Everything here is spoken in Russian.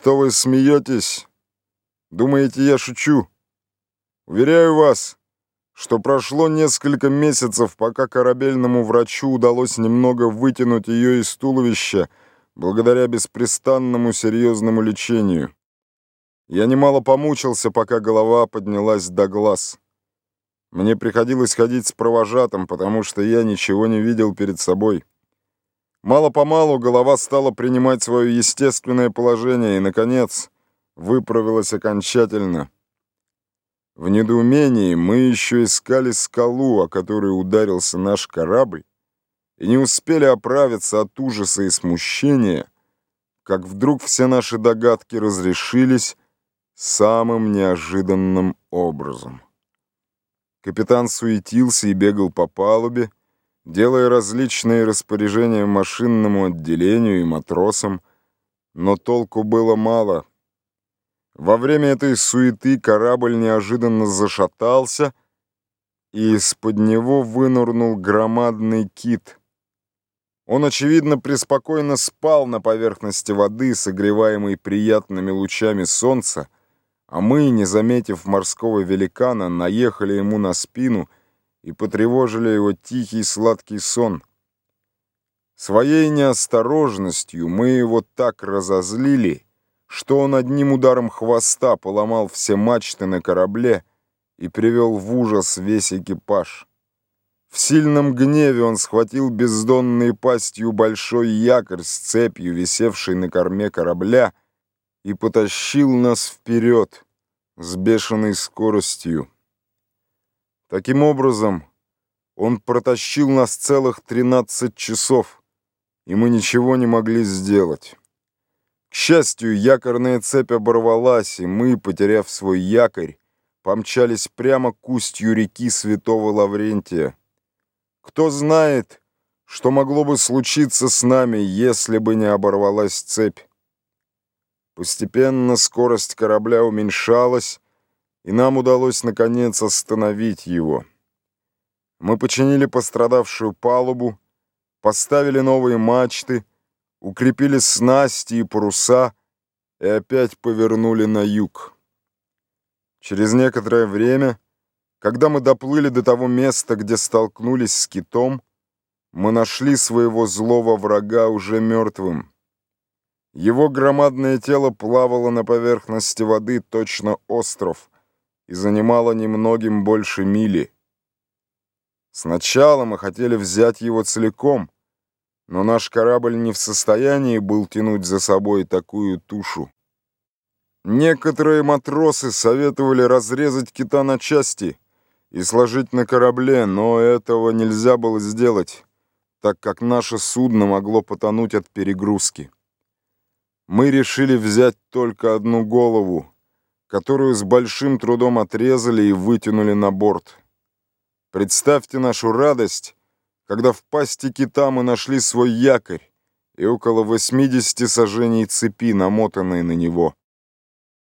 Что вы смеетесь? Думаете, я шучу? Уверяю вас, что прошло несколько месяцев, пока корабельному врачу удалось немного вытянуть ее из туловища благодаря беспрестанному серьезному лечению. Я немало помучился, пока голова поднялась до глаз. Мне приходилось ходить с провожатым, потому что я ничего не видел перед собой. Мало-помалу голова стала принимать свое естественное положение и, наконец, выправилась окончательно. В недоумении мы еще искали скалу, о которой ударился наш корабль, и не успели оправиться от ужаса и смущения, как вдруг все наши догадки разрешились самым неожиданным образом. Капитан суетился и бегал по палубе, делая различные распоряжения машинному отделению и матросам, но толку было мало. Во время этой суеты корабль неожиданно зашатался, и из-под него вынырнул громадный кит. Он, очевидно, преспокойно спал на поверхности воды, согреваемой приятными лучами солнца, а мы, не заметив морского великана, наехали ему на спину — и потревожили его тихий сладкий сон. Своей неосторожностью мы его так разозлили, что он одним ударом хвоста поломал все мачты на корабле и привел в ужас весь экипаж. В сильном гневе он схватил бездонной пастью большой якорь с цепью, висевшей на корме корабля, и потащил нас вперед с бешеной скоростью. Таким образом, он протащил нас целых 13 часов, и мы ничего не могли сделать. К счастью, якорная цепь оборвалась, и мы, потеряв свой якорь, помчались прямо к устью реки Святого Лаврентия. Кто знает, что могло бы случиться с нами, если бы не оборвалась цепь. Постепенно скорость корабля уменьшалась, и нам удалось, наконец, остановить его. Мы починили пострадавшую палубу, поставили новые мачты, укрепили снасти и паруса и опять повернули на юг. Через некоторое время, когда мы доплыли до того места, где столкнулись с китом, мы нашли своего злого врага уже мертвым. Его громадное тело плавало на поверхности воды, точно остров, и занимала немногим больше мили. Сначала мы хотели взять его целиком, но наш корабль не в состоянии был тянуть за собой такую тушу. Некоторые матросы советовали разрезать кита на части и сложить на корабле, но этого нельзя было сделать, так как наше судно могло потонуть от перегрузки. Мы решили взять только одну голову, которую с большим трудом отрезали и вытянули на борт. Представьте нашу радость, когда в пасти кита мы нашли свой якорь и около 80 сажений цепи, намотанные на него.